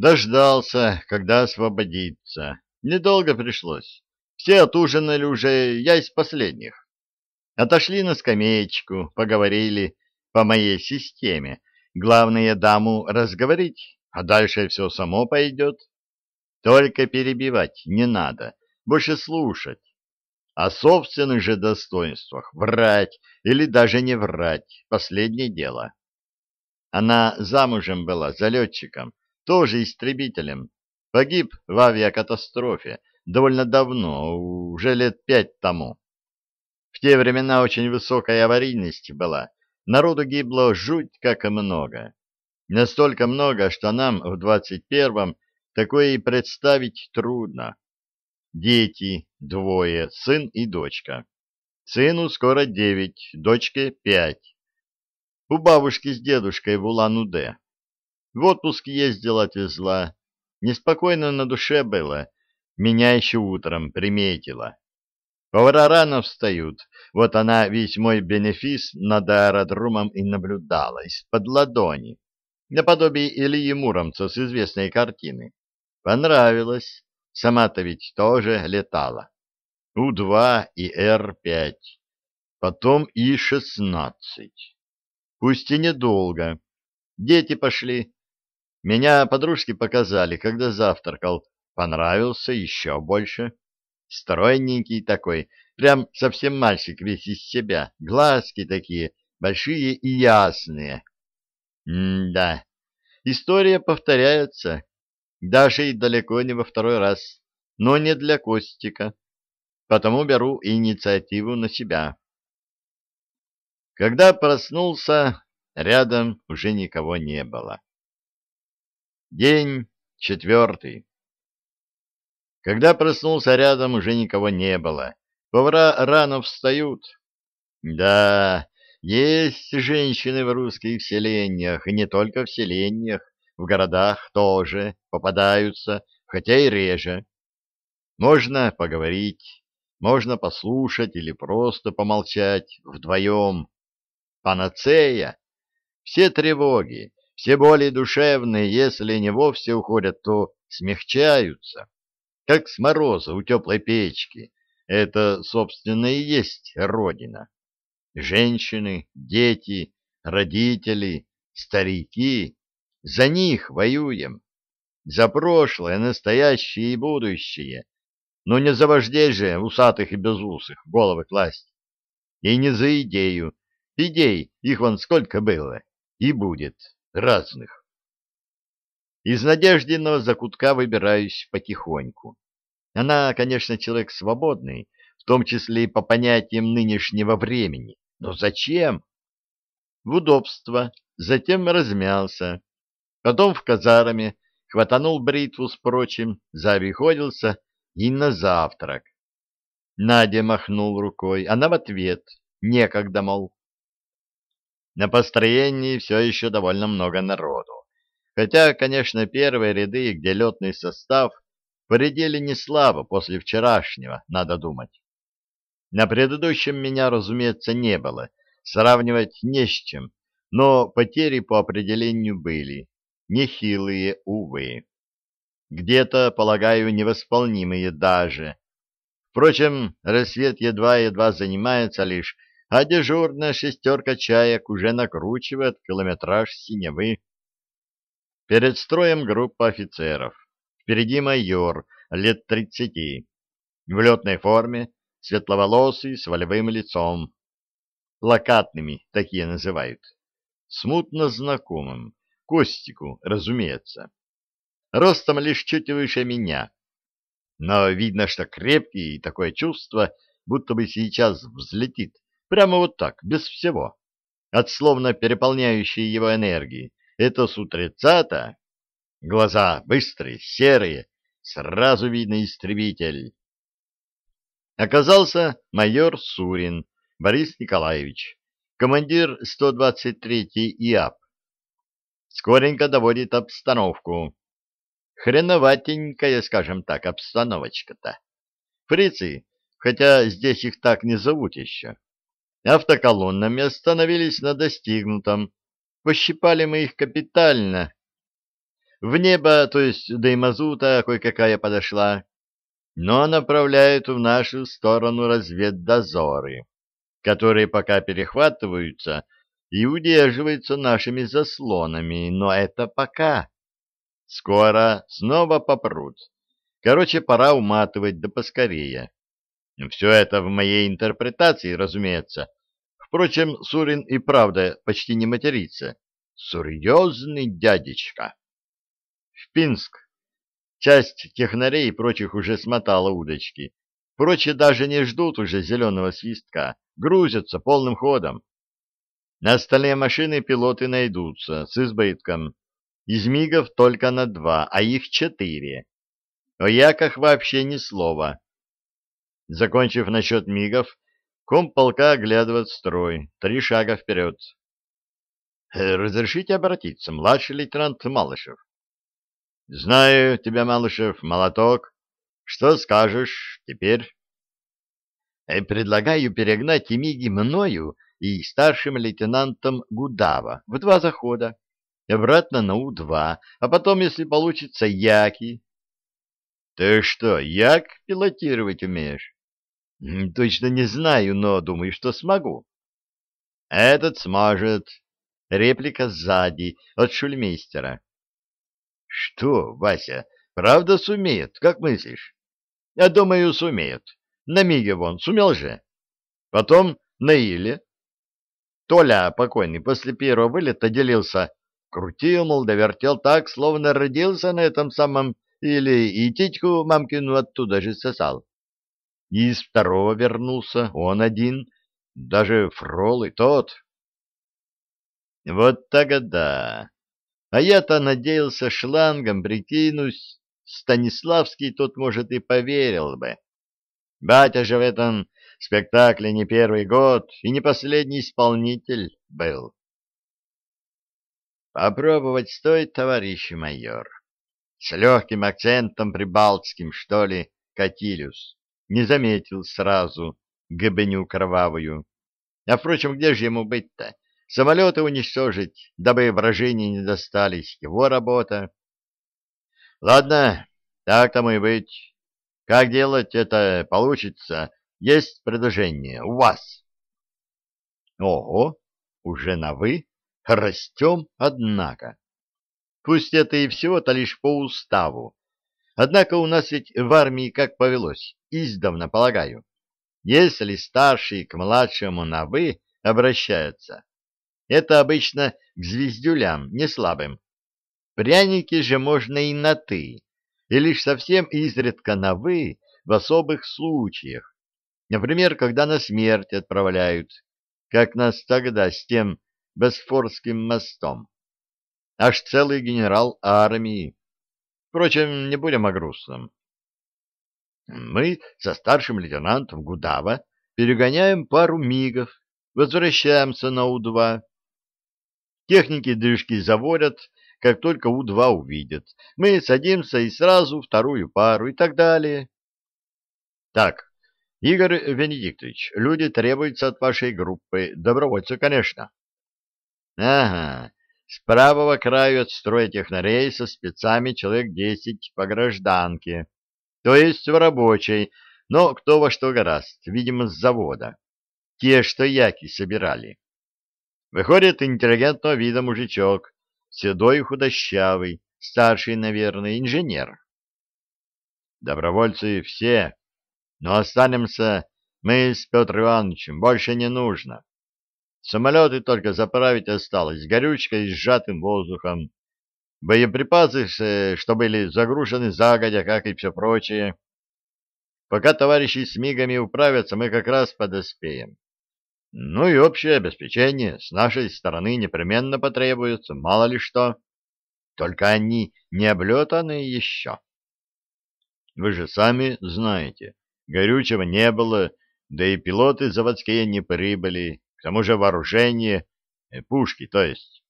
Дождался, когда освободится. Недолго пришлось. Все отужинали уже, я из последних. Отошли на скамеечку, поговорили по моей системе. Главное даму разговорить, а дальше все само пойдет. Только перебивать не надо, больше слушать. О собственных же достоинствах врать или даже не врать — последнее дело. Она замужем была за летчиком, тоже истребителем. Погиб в авиакатастрофе довольно давно, уже лет пять тому. В те времена очень высокая аварийность была, народу гибло жуть как много. Настолько много, что нам в двадцать первом такое и представить трудно. Дети двое, сын и дочка. Сыну скоро девять, дочке пять. У бабушки с дедушкой в Улан-Удэ. В отпуск ездила, отвезла. Неспокойно на душе было. Меня еще утром приметила. Повара рано встают. Вот она весь мой бенефис над аэродромом и наблюдала из-под ладони. Наподобие Ильи Муромца с известной картины. Понравилось. Сама-то ведь тоже летала. У-2 и Р-5. Потом И-16. Пусть и недолго. Дети пошли. Меня подружки показали, когда завтракал. Понравился еще больше. Стройненький такой, прям совсем мальчик весь из себя, глазки такие, большие и ясные. М-да, история повторяется, даже и далеко не во второй раз, но не для Костика, потому беру инициативу на себя. Когда проснулся, рядом уже никого не было. День четвертый. Когда проснулся рядом, уже никого не было. Повара рано встают. Да, есть женщины в русских селениях, и не только в селениях, в городах тоже попадаются, хотя и реже. Можно поговорить, можно послушать или просто помолчать вдвоем. Панацея. Все тревоги, все боли душевные, если не вовсе уходят, то смягчаются как с мороза у теплой печки. Это, собственно, и есть Родина. Женщины, дети, родители, старики. За них воюем. За прошлое, настоящее и будущее. Но не за вождей же, усатых и безусых, головы класть. И не за идею. Идей, их вон сколько было. И будет. Разных. Из надежденного закутка выбираюсь потихоньку. Она, конечно, человек свободный, в том числе и по понятиям нынешнего времени. Но зачем? В удобство, затем размялся. Потом в казарме хватанул бритву с прочим, завиходился и на завтрак. Надя махнул рукой, она в ответ. Некогда, мол. На построении все еще довольно много народу. Хотя, конечно, первые ряды, где летный состав, поредели не слабо после вчерашнего, надо думать. На предыдущем меня, разумеется, не было, сравнивать не с чем, но потери по определению были, нехилые, увы. Где-то, полагаю, невосполнимые даже. Впрочем, рассвет едва-едва занимается лишь, а дежурная шестерка чаек уже накручивает километраж синевы. Перед строем группа офицеров. Впереди майор, лет тридцати. В летной форме, светловолосый, с волевым лицом. Плакатными такие называют. Смутно знакомым. Костику, разумеется. Ростом лишь чуть выше меня. Но видно, что крепкий, и такое чувство, будто бы сейчас взлетит. Прямо вот так, без всего. От словно переполняющей его энергии это с утреца-то. Глаза быстрые, серые, сразу видно истребитель. Оказался майор Сурин Борис Николаевич, командир 123-й ИАП. Скоренько доводит обстановку. Хреноватенькая, скажем так, обстановочка-то. Фрицы, хотя здесь их так не зовут еще, автоколоннами остановились на достигнутом Пощипали мы их капитально. В небо, то есть до и мазута кое-какая подошла, но направляют в нашу сторону разведдозоры, которые пока перехватываются и удерживаются нашими заслонами, но это пока. Скоро снова попрут. Короче, пора уматывать да поскорее. Все это в моей интерпретации, разумеется. Впрочем, Сурин и правда почти не матерится. Серьезный дядечка. В Пинск. Часть технарей и прочих уже смотала удочки. Прочие даже не ждут уже зеленого свистка. Грузятся полным ходом. На остальные машины пилоты найдутся с избытком. Из мигов только на два, а их четыре. О яках вообще ни слова. Закончив насчет мигов, комполка оглядывает строй. Три шага вперед. «Э, «Разрешите обратиться, младший лейтенант Малышев?» «Знаю тебя, Малышев, молоток. Что скажешь теперь?» «Э, «Предлагаю перегнать миги мною и старшим лейтенантом Гудава в два захода, обратно на У-2, а потом, если получится, Яки». «Ты что, Як пилотировать умеешь?» Точно не знаю, но думаю, что смогу. Этот сможет. Реплика сзади, от шульмейстера. Что, Вася, правда сумеет, как мыслишь? Я думаю, сумеет. На Миге вон, сумел же. Потом на Иле. Толя, покойный, после первого вылета делился. Крутил, мол, довертел так, словно родился на этом самом или и титьку мамкину оттуда же сосал. И из второго вернулся он один, даже Фрол и тот. Вот тогда. А я-то надеялся шлангом прикинусь, Станиславский тот, может, и поверил бы. Батя же в этом спектакле не первый год и не последний исполнитель был. Попробовать стоит, товарищ майор. С легким акцентом прибалтским, что ли, Катилюс не заметил сразу гыбню кровавую. А, впрочем, где же ему быть-то? Самолеты уничтожить, дабы вражения не достались. Его работа. Ладно, так тому и быть. Как делать это получится? Есть предложение у вас. Ого, уже на «вы»? Растем, однако. Пусть это и всего-то лишь по уставу. Однако у нас ведь в армии как повелось издавна полагаю. Если старший к младшему на «вы» обращаются, это обычно к звездюлям, не слабым. Пряники же можно и на «ты», и лишь совсем изредка на «вы» в особых случаях. Например, когда на смерть отправляют, как нас тогда с тем Босфорским мостом. Аж целый генерал армии. Впрочем, не будем о грустном. Мы со старшим лейтенантом Гудава перегоняем пару мигов, возвращаемся на У-2. Техники движки заводят, как только У-2 увидят. Мы садимся и сразу вторую пару и так далее. Так, Игорь Венедиктович, люди требуются от вашей группы. Добровольцы, конечно. Ага, с правого краю от строя технарей со спецами человек десять по гражданке то есть в рабочей, но кто во что гораст, видимо, с завода. Те, что яки собирали. Выходит интеллигентного вида мужичок, седой худощавый, старший, наверное, инженер. Добровольцы все, но останемся мы с Петром Ивановичем, больше не нужно. Самолеты только заправить осталось, горючкой и сжатым воздухом. Боеприпасы, что были загружены загодя, как и все прочее. Пока товарищи с мигами управятся, мы как раз подоспеем. Ну и общее обеспечение с нашей стороны непременно потребуется, мало ли что. Только они не облетаны еще. Вы же сами знаете, горючего не было, да и пилоты заводские не прибыли, к тому же вооружение, э, пушки, то есть.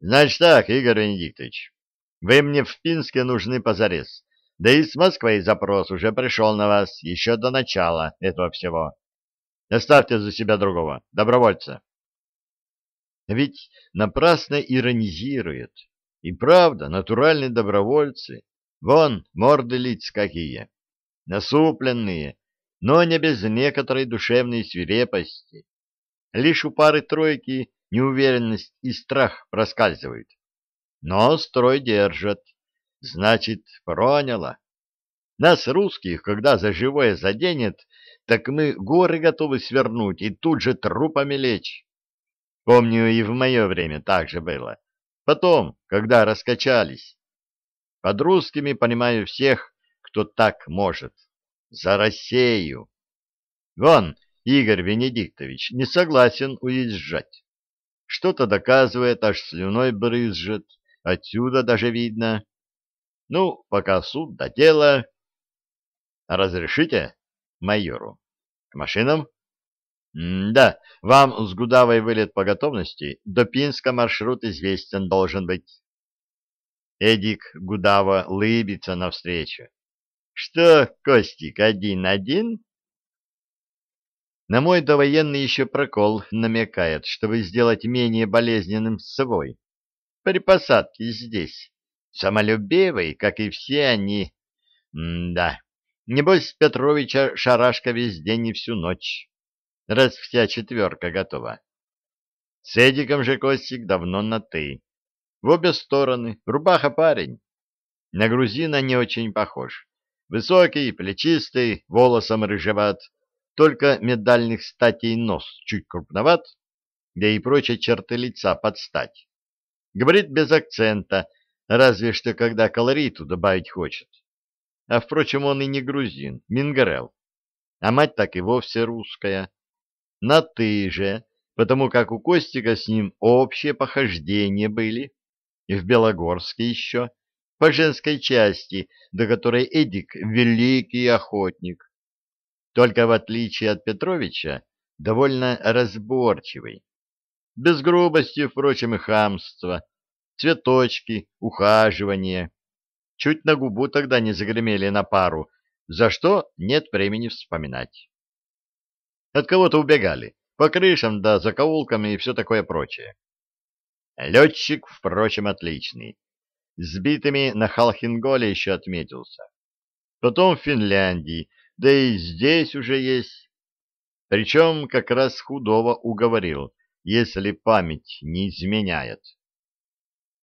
Значит так, Игорь Венедиктович, вы мне в Пинске нужны позарез. Да и с Москвы запрос уже пришел на вас еще до начала этого всего. Оставьте за себя другого, добровольца. Ведь напрасно иронизирует. И правда, натуральные добровольцы. Вон, морды лиц какие. Насупленные, но не без некоторой душевной свирепости. Лишь у пары-тройки неуверенность и страх проскальзывают. Но строй держат. Значит, проняло. Нас, русских, когда за живое заденет, так мы горы готовы свернуть и тут же трупами лечь. Помню, и в мое время так же было. Потом, когда раскачались. Под русскими понимаю всех, кто так может. За Россию. Вон, Игорь Венедиктович не согласен уезжать. Что-то доказывает, аж слюной брызжет. Отсюда даже видно. Ну, пока суд до дела. Разрешите майору? К машинам? да, вам с Гудавой вылет по готовности. До Пинска маршрут известен должен быть. Эдик Гудава лыбится навстречу. Что, Костик, один-один? На мой довоенный еще прокол намекает, чтобы сделать менее болезненным свой. При посадке здесь. Самолюбивый, как и все они. М да, небось Петровича шарашка весь день и всю ночь раз вся четверка готова. С Эдиком же Костик давно на «ты». В обе стороны, рубаха парень. На грузина не очень похож. Высокий, плечистый, волосом рыжеват, только медальных статей нос чуть крупноват, да и прочие черты лица подстать. Говорит без акцента, разве что когда колориту добавить хочет. А, впрочем, он и не грузин, мингарел. А мать так и вовсе русская на «ты» же, потому как у Костика с ним общие похождения были, и в Белогорске еще, по женской части, до которой Эдик — великий охотник. Только в отличие от Петровича, довольно разборчивый. Без грубости, впрочем, и хамства, цветочки, ухаживания. Чуть на губу тогда не загремели на пару, за что нет времени вспоминать. От кого-то убегали. По крышам да закоулками и все такое прочее. Летчик, впрочем, отличный. Сбитыми на Халхинголе еще отметился. Потом в Финляндии, да и здесь уже есть. Причем как раз худого уговорил, если память не изменяет.